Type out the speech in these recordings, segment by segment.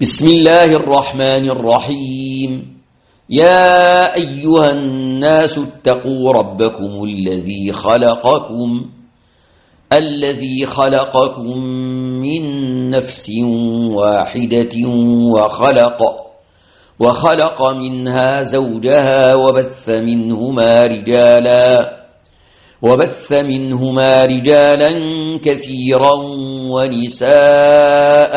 بسم الله الرحمن الرحيم يا أيها الناس اتقوا ربكم الذي خلقكم الذي خلقكم من نفس واحدة وخلق وخلق منها زوجها وبث منهما رجالا وبث منهما رجالا كثيرا ونساء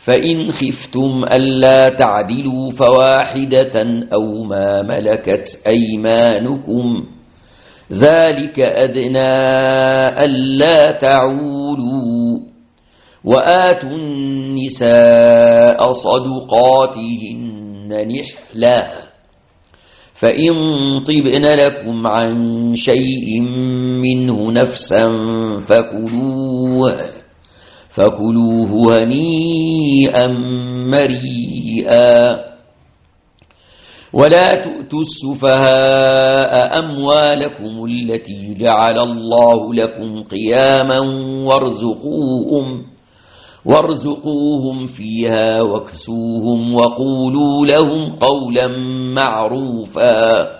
فإن خفتم ألا تعدلوا فواحدة أو ما ملكت أيمانكم ذلك أدنى ألا تعولوا وآتوا النساء صدقاتهن نحلة فإن طبن لكم عن شيء منه نفسا فكلوه فكلوه هنيئا مريئا. ولا تؤتوا السفهاء أموالكم التي جعل الله لكم قياما وارزقوهم وارزقوهم فيها واكسوهم وقولوا لهم قولا معروفا.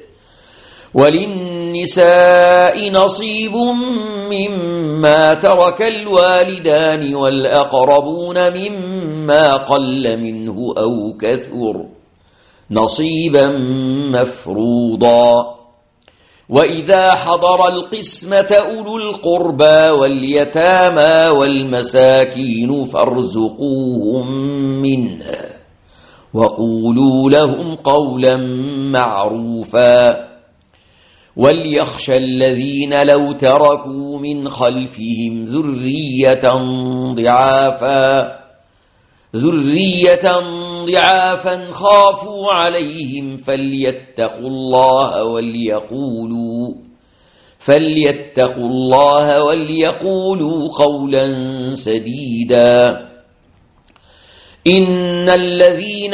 وللنساء نصيب مما ترك الوالدان والأقربون مما قل منه أو كثر نصيبا مفروضا. وإذا حضر القسمة أولو القربى واليتامى والمساكين فارزقوهم منها وقولوا لهم قولا معروفا. وليخشى الذين لو تركوا من خلفهم ذرية ضعافا ذرية ضعافا خافوا عليهم فليتقوا الله وليقولوا فليتقوا الله وليقولوا قولا سديدا إن الذين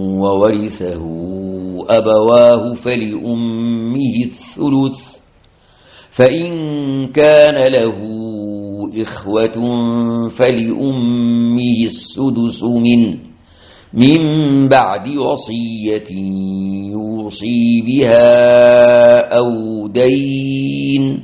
وورثه أبواه فلأمه الثلث فإن كان له إخوة فلأمه السدس منه من بعد وصية يوصي بها أو دين.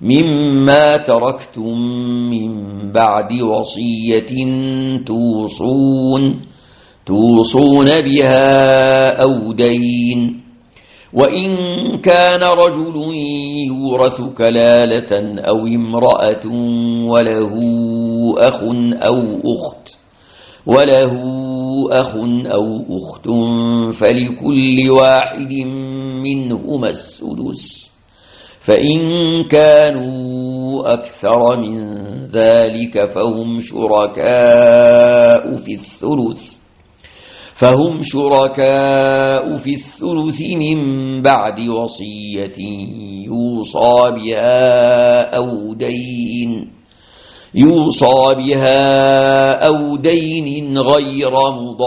مما تركتم من بعد وصية توصون توصون بها أو دين. وإن كان رجل يورث كلالة أو امرأة وله أخ أو أخت وله أخ أو أخت فلكل واحد منهما السدس. فإن كانوا أكثر من ذلك فهم شركاء في الثلث. فهم شركاء في الثلث من بعد وصية يوصى بها أو دين. يوصى بها أو دين غير مضار.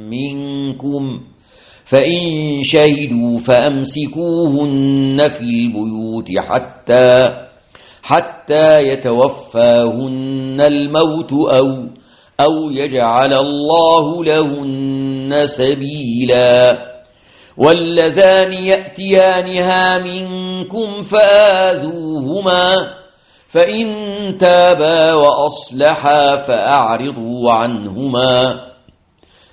منكم فإن شهدوا فأمسكوهن في البيوت حتى حتى يتوفاهن الموت أو أو يجعل الله لهن سبيلاً واللذان يأتيانها منكم فآذوهما فإن تابا وأصلحا فأعرضوا عنهما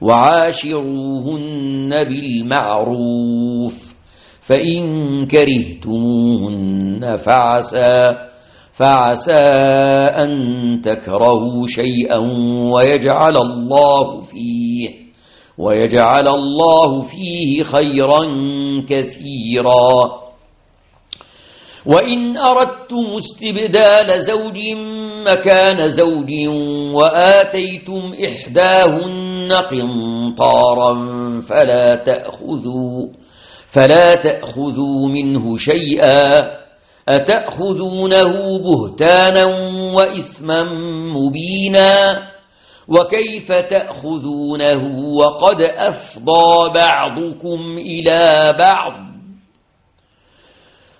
وعاشروهن بالمعروف فإن كرهتموهن فعسى فعسى أن تكرهوا شيئا ويجعل الله فيه ويجعل الله فيه خيرا كثيرا. وإن أردتم استبدال زوج مكان زوج وآتيتم إحداهن قنطارا فلا تأخذوا فلا تأخذوا منه شيئا أتأخذونه بهتانا وإثما مبينا وكيف تأخذونه وقد أفضى بعضكم إلى بعض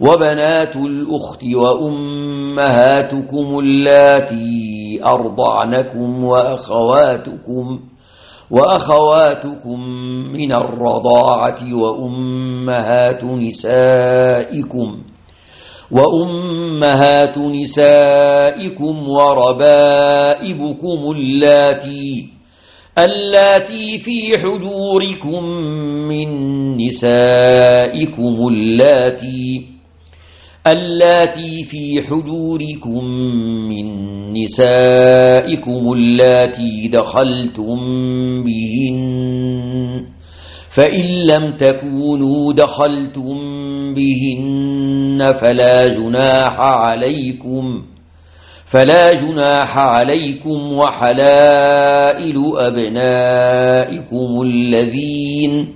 وبنات الأخت وأمهاتكم اللاتي أرضعنكم وأخواتكم وأخواتكم من الرضاعة وأمهات نسائكم وأمهات نسائكم وربائبكم اللاتي اللاتي في حجوركم من نسائكم اللاتي اللاتي في حجوركم من نسائكم اللاتي دخلتم بهن فإن لم تكونوا دخلتم بهن فلا جناح عليكم فلا جناح عليكم وحلائل أبنائكم الذين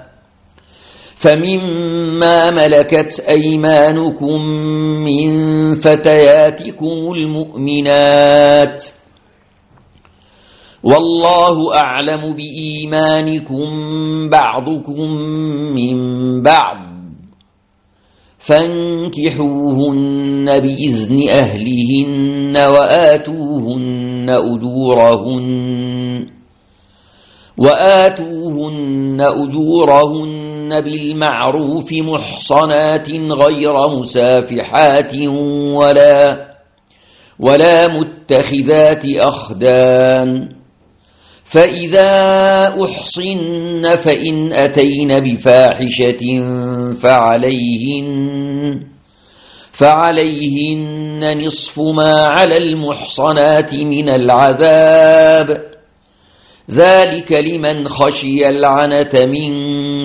فمما ملكت أيمانكم من فتياتكم المؤمنات والله أعلم بإيمانكم بعضكم من بعض فانكحوهن بإذن أهلهن وآتوهن أجورهن وآتوهن أجورهن بالمعروف محصنات غير مسافحات ولا ولا متخذات أخدان فإذا أحصن فإن أتين بفاحشة فعليهن فعليهن نصف ما على المحصنات من العذاب. ذلك لمن خشي العنة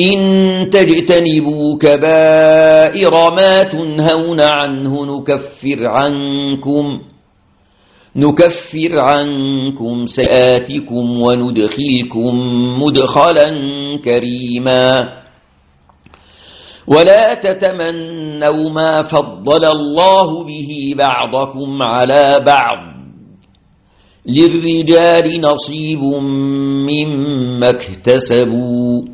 إن تجتنبوا كبائر ما تنهون عنه نكفر عنكم نكفر عنكم سآتكم وندخلكم مدخلا كريما. ولا تتمنوا ما فضل الله به بعضكم على بعض. للرجال نصيب مما اكتسبوا.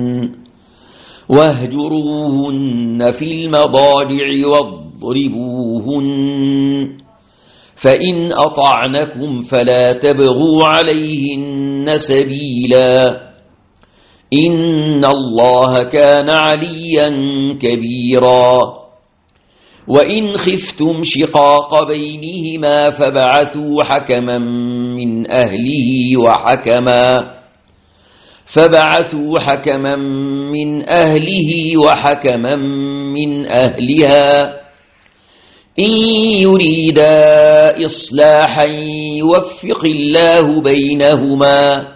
واهجروهن في المضاجع واضربوهن. فإن أطعنكم فلا تبغوا عليهن سبيلا. إن الله كان عليا كبيرا. وإن خفتم شقاق بينهما فبعثوا حكما من أهله وحكما. فبعثوا حكما من أهله وحكما من أهلها. إن يريدا إصلاحا يوفق الله بينهما.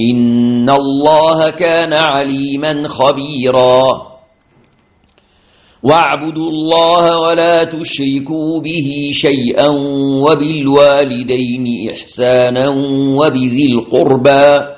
إن الله كان عليما خبيرا. واعبدوا الله ولا تشركوا به شيئا وبالوالدين إحسانا وبذي القربى.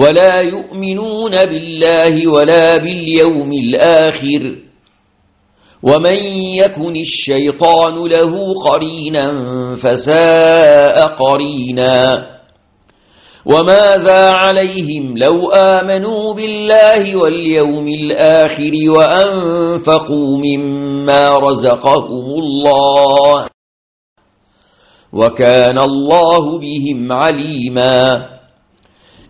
ولا يؤمنون بالله ولا باليوم الآخر. ومن يكن الشيطان له قرينا فساء قرينا. وماذا عليهم لو آمنوا بالله واليوم الآخر وأنفقوا مما رزقهم الله. وكان الله بهم عليماً.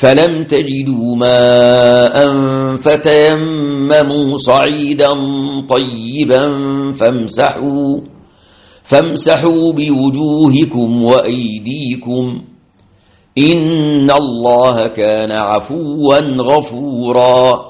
فلم تجدوا ماء فتيمموا صعيدا طيبا فامسحوا فامسحوا بوجوهكم وأيديكم. إن الله كان عفوا غفوراً.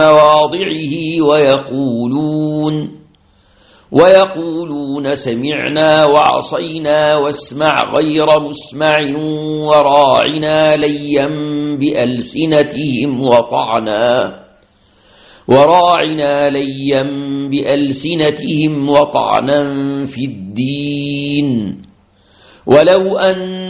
مواضعه ويقولون ويقولون سمعنا وعصينا واسمع غير مسمع وراعنا ليا بألسنتهم وطعنا وراعنا ليا بألسنتهم وطعنا في الدين. ولو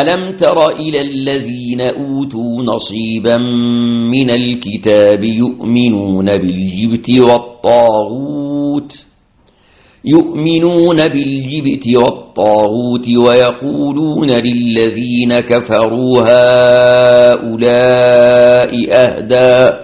ألم تر إلى الذين أوتوا نصيبا من الكتاب يؤمنون بالجبت والطاغوت يؤمنون بالجبت والطاغوت ويقولون للذين كفروا هؤلاء أهدى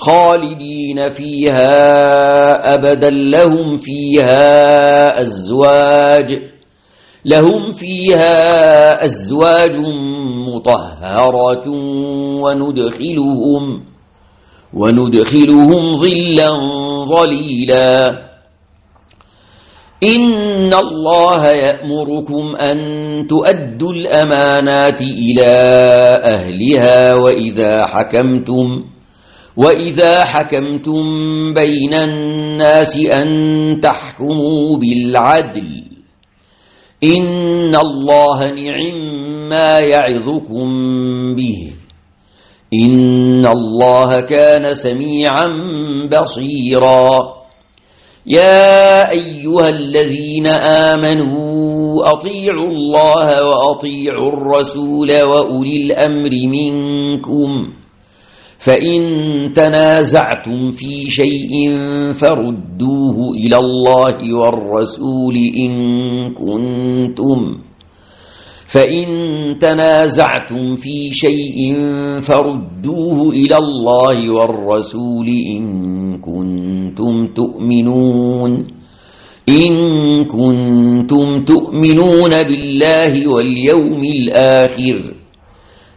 خالدين فيها أبدا لهم فيها أزواج لهم فيها أزواج مطهرة وندخلهم وندخلهم ظلا ظليلا. إن الله يأمركم أن تؤدوا الأمانات إلى أهلها وإذا حكمتم وَإِذَا حَكَمْتُم بَيْنَ النَّاسِ أَن تَحْكُمُوا بِالْعَدْلِ إِنَّ اللَّهَ نِعِمَّا يَعِظُكُم بِهِ إِنَّ اللَّهَ كَانَ سَمِيعًا بَصِيرًا يَا أَيُّهَا الَّذِينَ آمَنُوا أَطِيعُوا اللَّهَ وَأَطِيعُوا الرَّسُولَ وَأُولِي الْأَمْرِ مِنكُمْ فإن تنازعتم في شيء فردوه إلى الله والرسول إن كنتم فإن تنازعتم في شيء فردوه إلى الله والرسول إن كنتم تؤمنون إن كنتم تؤمنون بالله واليوم الآخر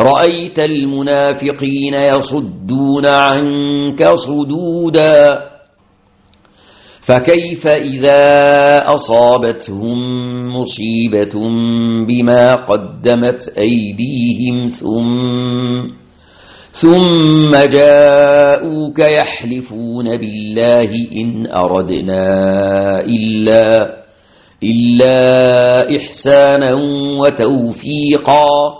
رأيت المنافقين يصدون عنك صدودا. فكيف إذا أصابتهم مصيبة بما قدمت أيديهم ثم ثم جاءوك يحلفون بالله إن أردنا إلا إلا إحسانا وتوفيقا.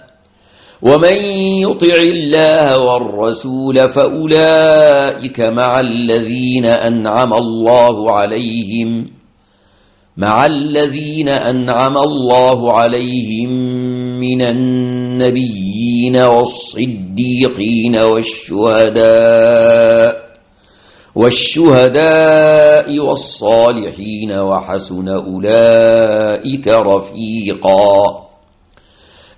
ومن يطع الله والرسول فأولئك مع الذين أنعم الله عليهم مع الذين أنعم الله عليهم من النبيين والصديقين والشهداء والشهداء والصالحين وحسن أولئك رفيقا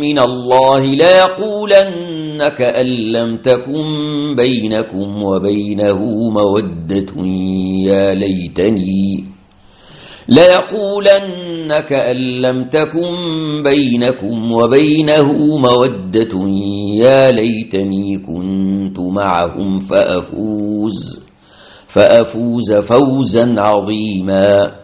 من الله ليقولن كأن لم تكن بينكم وبينه مودة يا ليتني. ليقولن كأن لم تكن بينكم وبينه مودة يا ليتني كنت معهم فأفوز فأفوز فوزا عظيما.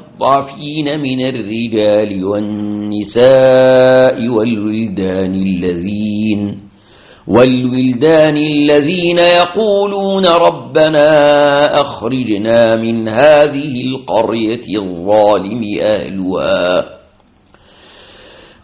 من الرجال والنساء والولدان الذين والولدان الذين يقولون ربنا أخرجنا من هذه القرية الظالم أهلها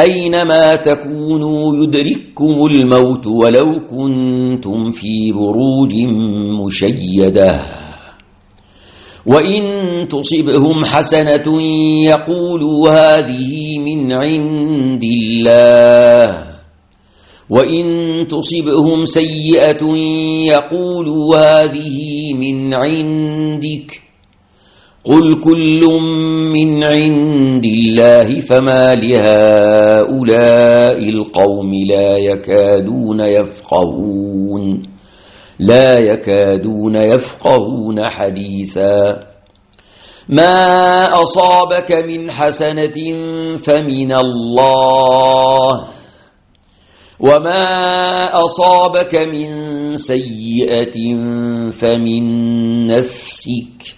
أينما تكونوا يدرككم الموت ولو كنتم في بروج مشيدة. وإن تصبهم حسنة يقولوا هذه من عند الله. وإن تصبهم سيئة يقولوا هذه من عندك. قل كل من عند الله فما لهؤلاء القوم لا يكادون يفقهون لا يكادون يفقهون حديثا ما أصابك من حسنة فمن الله وما أصابك من سيئة فمن نفسك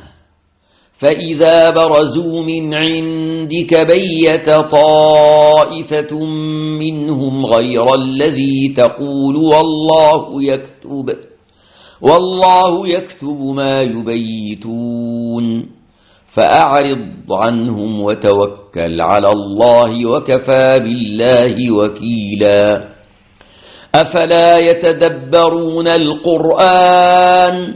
فإذا برزوا من عندك بيت طائفة منهم غير الذي تقول والله يكتب والله يكتب ما يبيتون فأعرض عنهم وتوكل على الله وكفى بالله وكيلا أفلا يتدبرون القرآن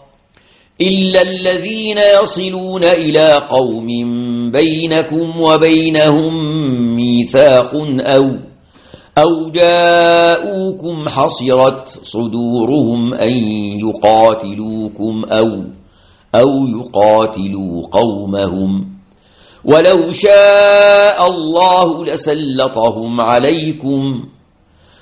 إلا الذين يصلون إلى قوم بينكم وبينهم ميثاق أو أو جاءوكم حصرت صدورهم أن يقاتلوكم أو أو يقاتلوا قومهم ولو شاء الله لسلطهم عليكم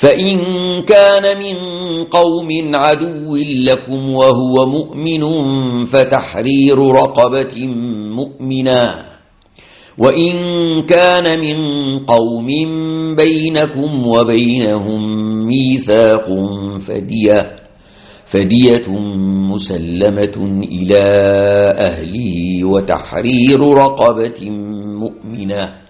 فإن كان من قوم عدو لكم وهو مؤمن فتحرير رقبة مؤمنة. وإن كان من قوم بينكم وبينهم ميثاق فدية فدية مسلمة إلى أهله وتحرير رقبة مؤمنة.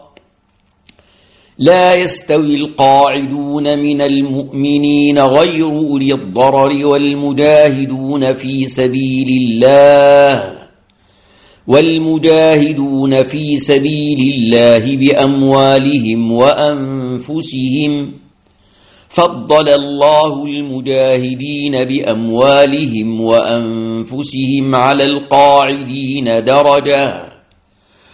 لا يستوي القاعدون من المؤمنين غير أولي الضرر والمجاهدون في سبيل الله والمجاهدون في سبيل الله بأموالهم وأنفسهم فضل الله المجاهدين بأموالهم وأنفسهم على القاعدين درجة.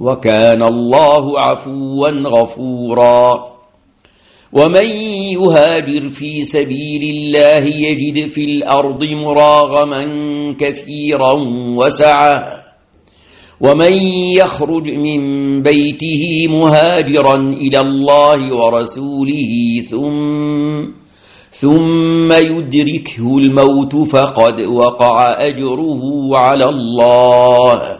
وكان الله عفوا غفورا. ومن يهاجر في سبيل الله يجد في الأرض مراغما كثيرا وسعا. ومن يخرج من بيته مهاجرا إلى الله ورسوله ثم ثم يدركه الموت فقد وقع أجره على الله.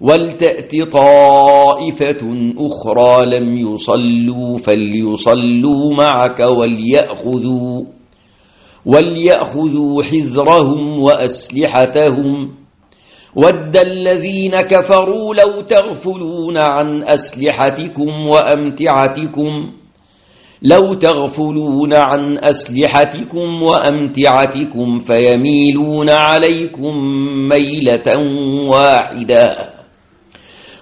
ولتأت طائفة أخرى لم يصلوا فليصلوا معك وليأخذوا وليأخذوا حذرهم وأسلحتهم. ود الذين كفروا لو تغفلون عن أسلحتكم وأمتعتكم لو تغفلون عن أسلحتكم وأمتعتكم فيميلون عليكم ميلة واحدة.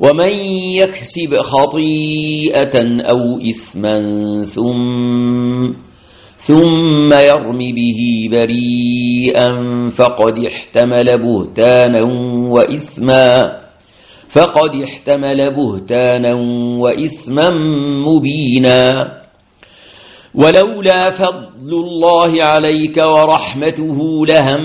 ومن يكسب خطيئة أو إثما ثم ثم يرم به بريئا فقد احتمل بهتانا وإثما فقد احتمل بهتانا وإثما مبينا. ولولا فضل الله عليك ورحمته لهم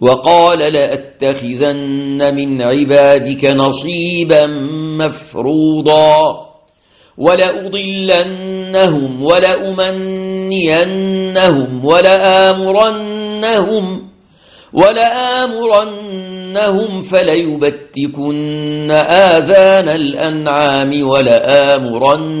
وقال لأتخذن من عبادك نصيبا مفروضا ولأضلنهم ولأمنينهم ولآمرنهم ولآمرنهم فليبتكن آذان الأنعام ولآمرنهم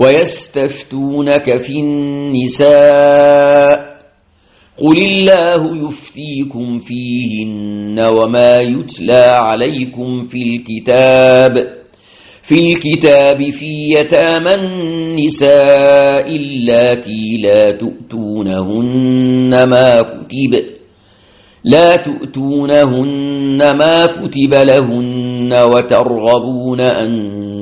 ويستفتونك في النساء قل الله يفتيكم فيهن وما يتلى عليكم في الكتاب في الكتاب في يتامى النساء اللاتي لا تؤتونهن ما كتب لا تؤتونهن ما كتب لهن وترغبون أن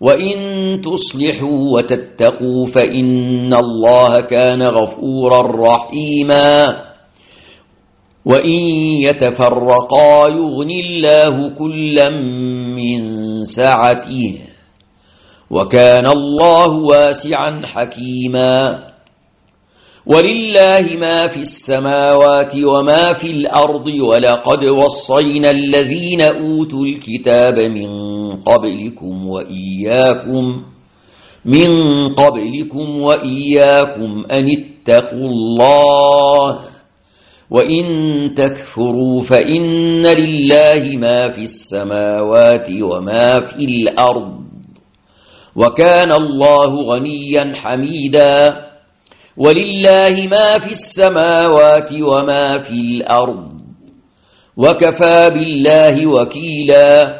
وإن تصلحوا وتتقوا فإن الله كان غفورا رحيما. وإن يتفرقا يغني الله كلا من سعته وكان الله واسعا حكيما. ولله ما في السماوات وما في الأرض ولقد وصينا الذين أوتوا الكتاب من قبلكم وإياكم من قبلكم وإياكم أن اتقوا الله وإن تكفروا فإن لله ما في السماوات وما في الأرض وكان الله غنيا حميدا ولله ما في السماوات وما في الأرض وكفى بالله وكيلا.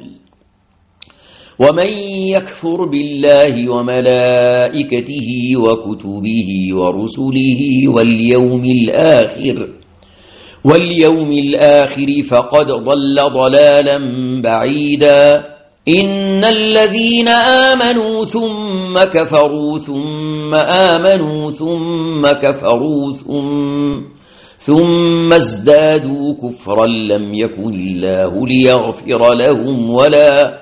ومن يكفر بالله وملائكته وكتبه ورسله واليوم الآخر واليوم الآخر فقد ضل ضلالا بعيدا. إن الذين آمنوا ثم كفروا ثم آمنوا ثم كفروا ثم ثم ازدادوا كفرا لم يكن الله ليغفر لهم ولا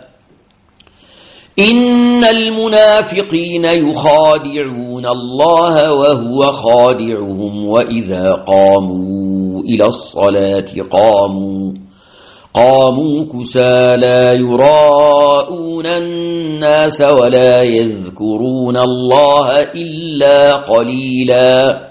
إن المنافقين يخادعون الله وهو خادعهم وإذا قاموا إلى الصلاة قاموا قاموا كسى لا يراءون الناس ولا يذكرون الله إلا قليلاً.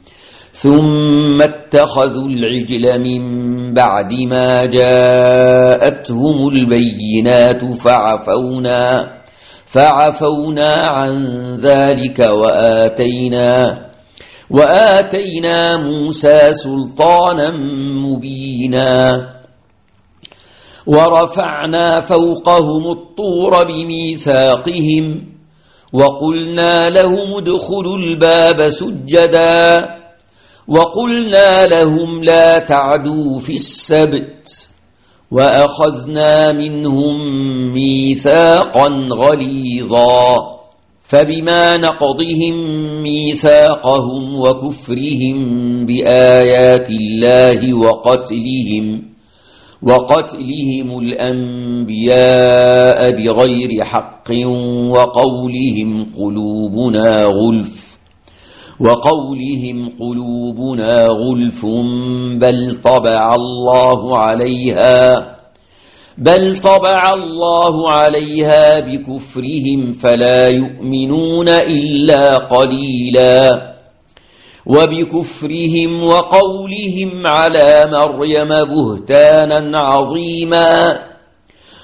ثم اتخذوا العجل من بعد ما جاءتهم البينات فعفونا فعفونا عن ذلك وآتينا وآتينا موسى سلطانا مبينا. ورفعنا فوقهم الطور بميثاقهم وقلنا لهم ادخلوا الباب سجدا. وقلنا لهم لا تعدوا في السبت وأخذنا منهم ميثاقا غليظا فبما نقضهم ميثاقهم وكفرهم بآيات الله وقتلهم وقتلهم الأنبياء بغير حق وقولهم قلوبنا غلف وقولهم قلوبنا غلف بل طبع الله عليها بل طبع الله عليها بكفرهم فلا يؤمنون إلا قليلا وبكفرهم وقولهم على مريم بهتانا عظيما.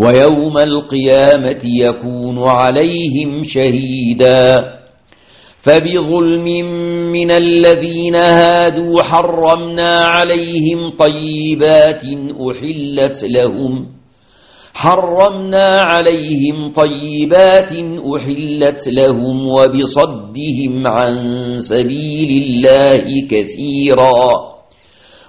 ويوم القيامة يكون عليهم شهيداً. فبظلم من الذين هادوا حرمنا عليهم طيبات أحلت لهم. حرمنا عليهم طيبات أحلت لهم وبصدهم عن سبيل الله كثيرا.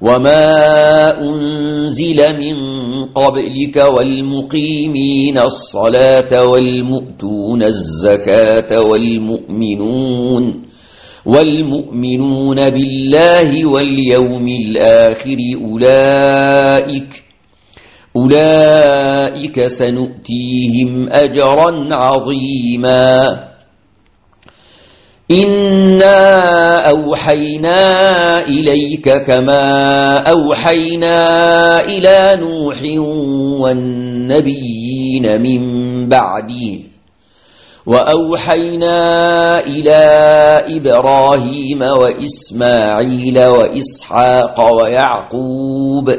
وما أنزل من قبلك والمقيمين الصلاة والمؤتون الزكاة والمؤمنون والمؤمنون بالله واليوم الآخر أولئك أولئك سنؤتيهم أجرا عظيما إنا أوحينا إليك كما أوحينا إلى نوح والنبيين من بعده وأوحينا إلى إبراهيم وإسماعيل وإسحاق ويعقوب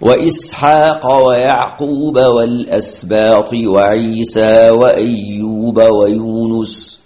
وإسحاق ويعقوب والأسباط وعيسى وأيوب ويونس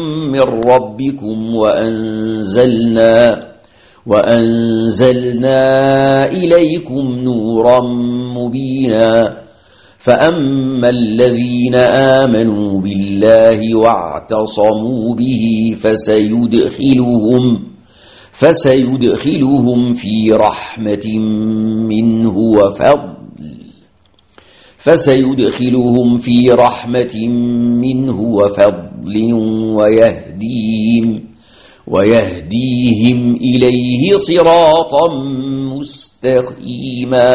من ربكم وأنزلنا وأنزلنا إليكم نورا مبينا فأما الذين آمنوا بالله واعتصموا به فسيدخلهم فسيدخلهم في رحمة منه وفضل فسيدخلهم في رحمة منه وفضل ويهديهم ويهديهم إليه صراطا مستقيما.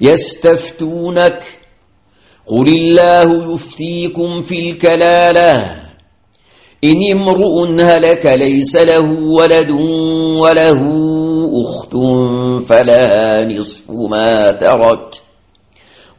يستفتونك قل الله يفتيكم في الكلالة. إن امرؤ هلك ليس له ولد وله أخت فلها نصف ما ترك.